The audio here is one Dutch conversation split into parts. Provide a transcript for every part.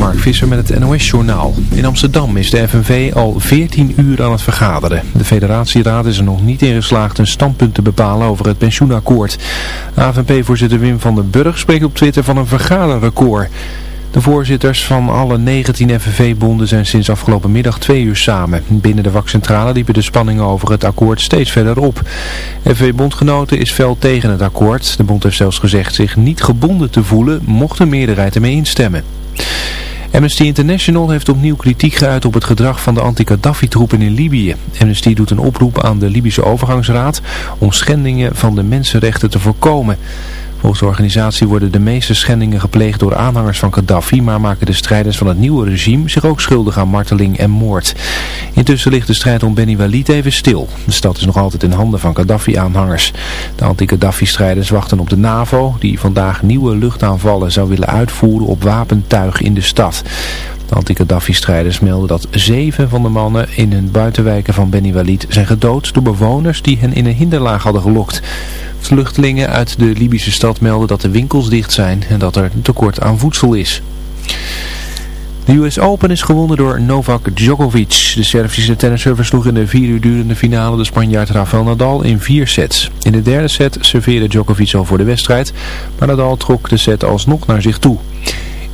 Mark Visser met het NOS-journaal. In Amsterdam is de FNV al 14 uur aan het vergaderen. De federatieraad is er nog niet in geslaagd een standpunt te bepalen over het pensioenakkoord. AFNP-voorzitter Wim van den Burg spreekt op Twitter van een vergaderrecord. De voorzitters van alle 19 FNV-bonden zijn sinds afgelopen middag twee uur samen. Binnen de vakcentrale liepen de spanningen over het akkoord steeds verder op. FNV-bondgenoten is fel tegen het akkoord. De bond heeft zelfs gezegd zich niet gebonden te voelen mocht de meerderheid ermee instemmen. Amnesty International heeft opnieuw kritiek geuit op het gedrag van de anti-Gaddafi-troepen in Libië. Amnesty doet een oproep aan de Libische overgangsraad om schendingen van de mensenrechten te voorkomen. Volgens de organisatie worden de meeste schendingen gepleegd door aanhangers van Gaddafi, maar maken de strijders van het nieuwe regime zich ook schuldig aan marteling en moord. Intussen ligt de strijd om Beni Walid even stil. De stad is nog altijd in handen van Gaddafi-aanhangers. De anti-Gaddafi-strijders wachten op de NAVO, die vandaag nieuwe luchtaanvallen zou willen uitvoeren op wapentuig in de stad. De anti-Gaddafi-strijders melden dat zeven van de mannen in hun buitenwijken van Beni Walid zijn gedood door bewoners die hen in een hinderlaag hadden gelokt. Vluchtelingen uit de Libische stad melden dat de winkels dicht zijn en dat er tekort aan voedsel is. De US Open is gewonnen door Novak Djokovic. De Servische tennisser versloeg in de vier uur durende finale de Spanjaard Rafael Nadal in vier sets. In de derde set serveerde Djokovic al voor de wedstrijd, maar Nadal trok de set alsnog naar zich toe.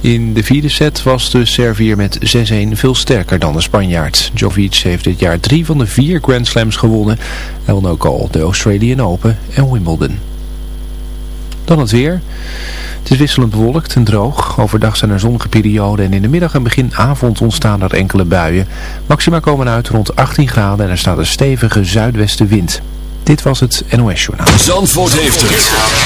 In de vierde set was de Servier met 6-1 veel sterker dan de Spanjaard. Djokovic heeft dit jaar drie van de vier Grand Slams gewonnen. Hij won ook al de Australian Open en Wimbledon. Dan het weer. Het is wisselend bewolkt en droog. Overdag zijn er zonnige perioden en in de middag en begin avond ontstaan er enkele buien. Maxima komen uit rond 18 graden en er staat een stevige zuidwestenwind. Dit was het NOS Journaal. Zandvoort heeft het.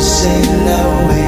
say hello. Eh?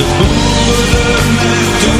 Else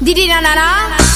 Didi na na na.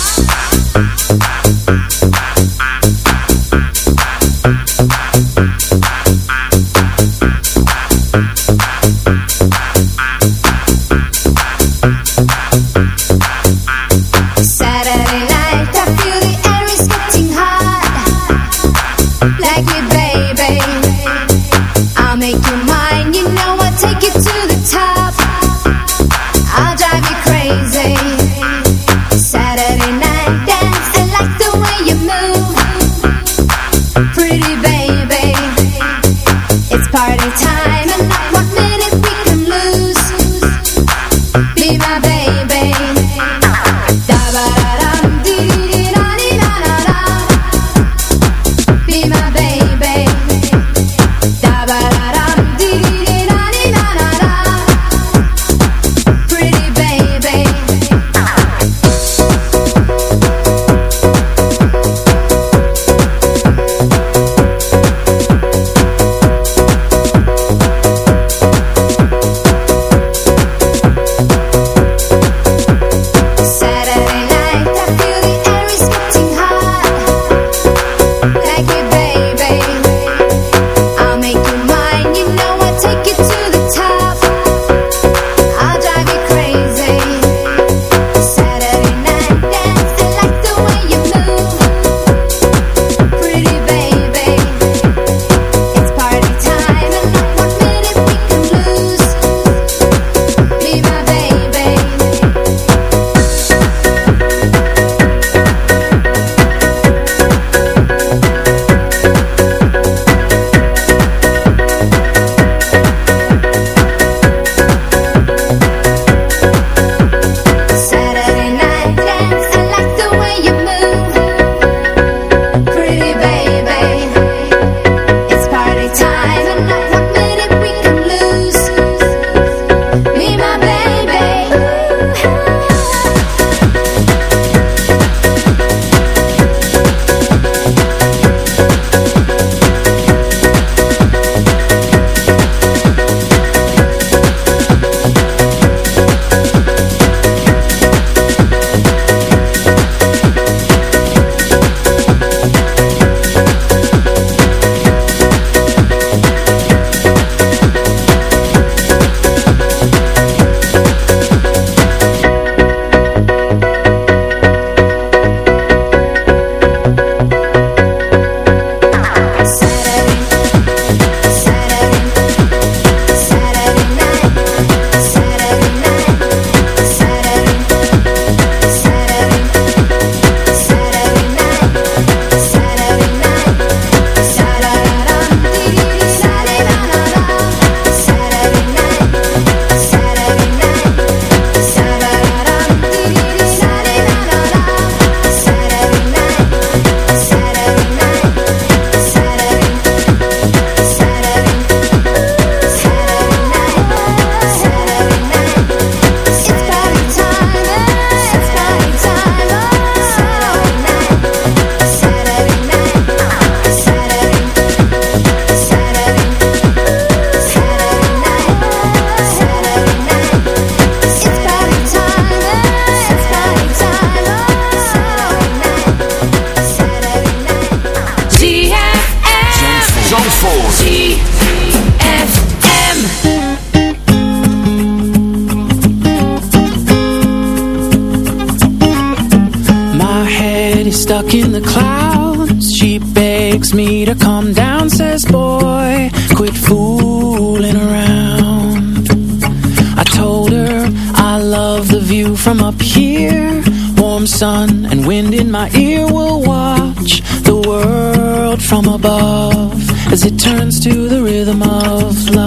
and in my ear will watch the world from above as it turns to the rhythm of love.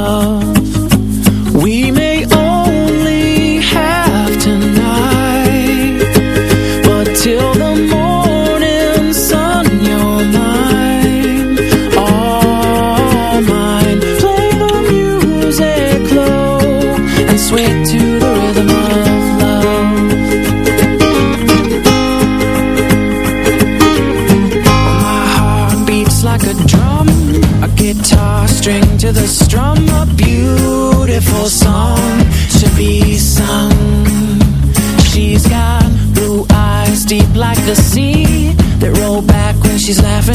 She's laughing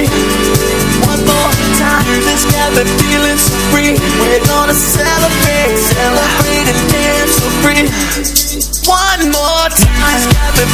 One more time.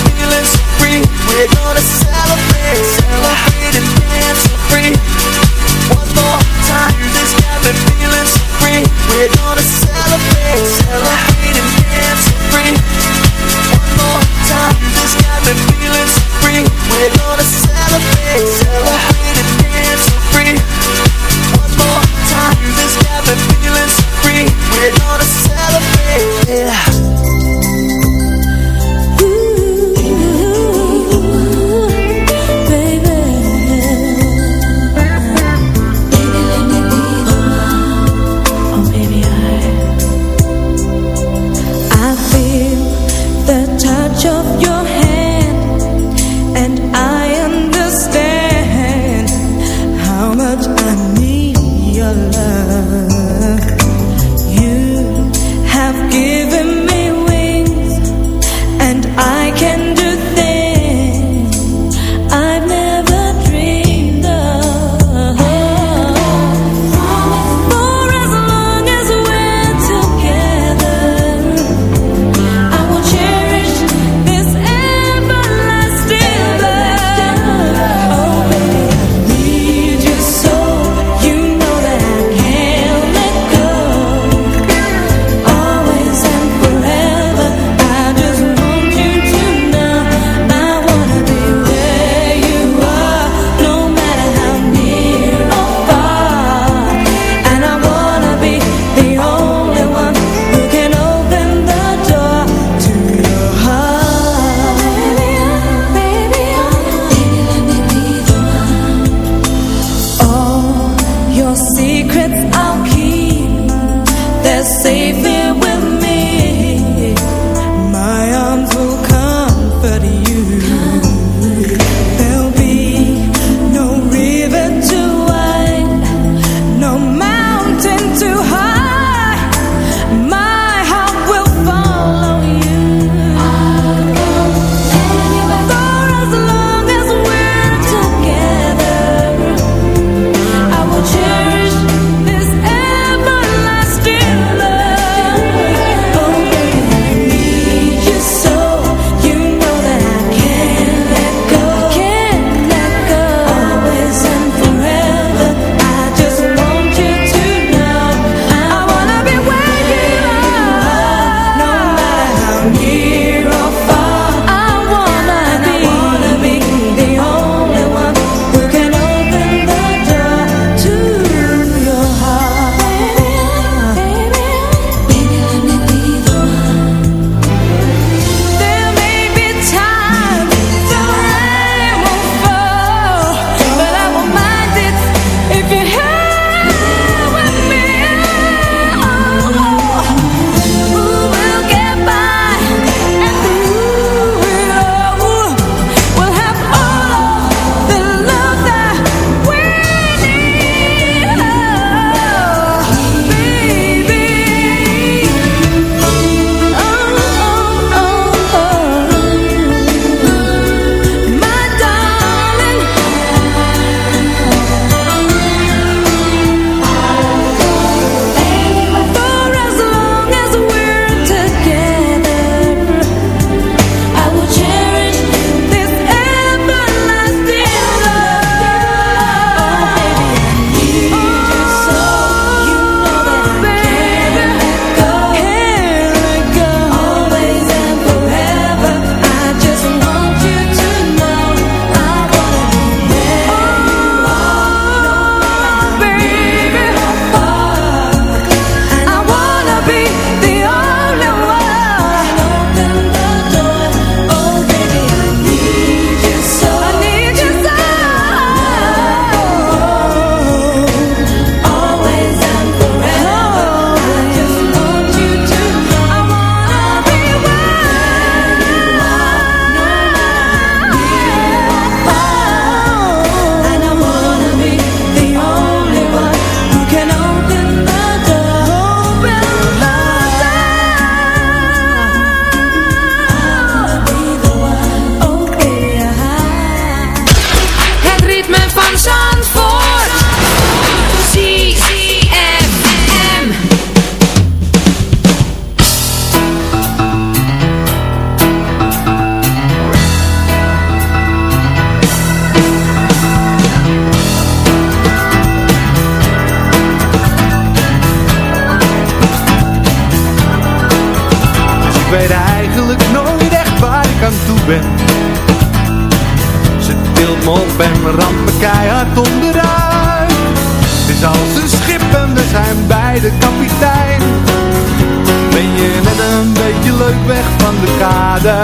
Leuk weg van de kade.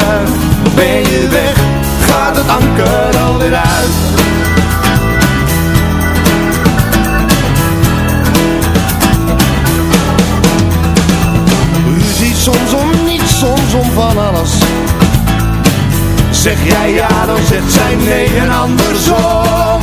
Ben je weg, gaat het anker alweer uit. Ruzie soms om niets, soms om van alles. Zeg jij ja, dan zegt zij nee en andersom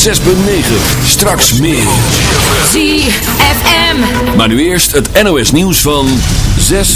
106.9. Straks meer. ZFM. Maar nu eerst het NOS nieuws van 6.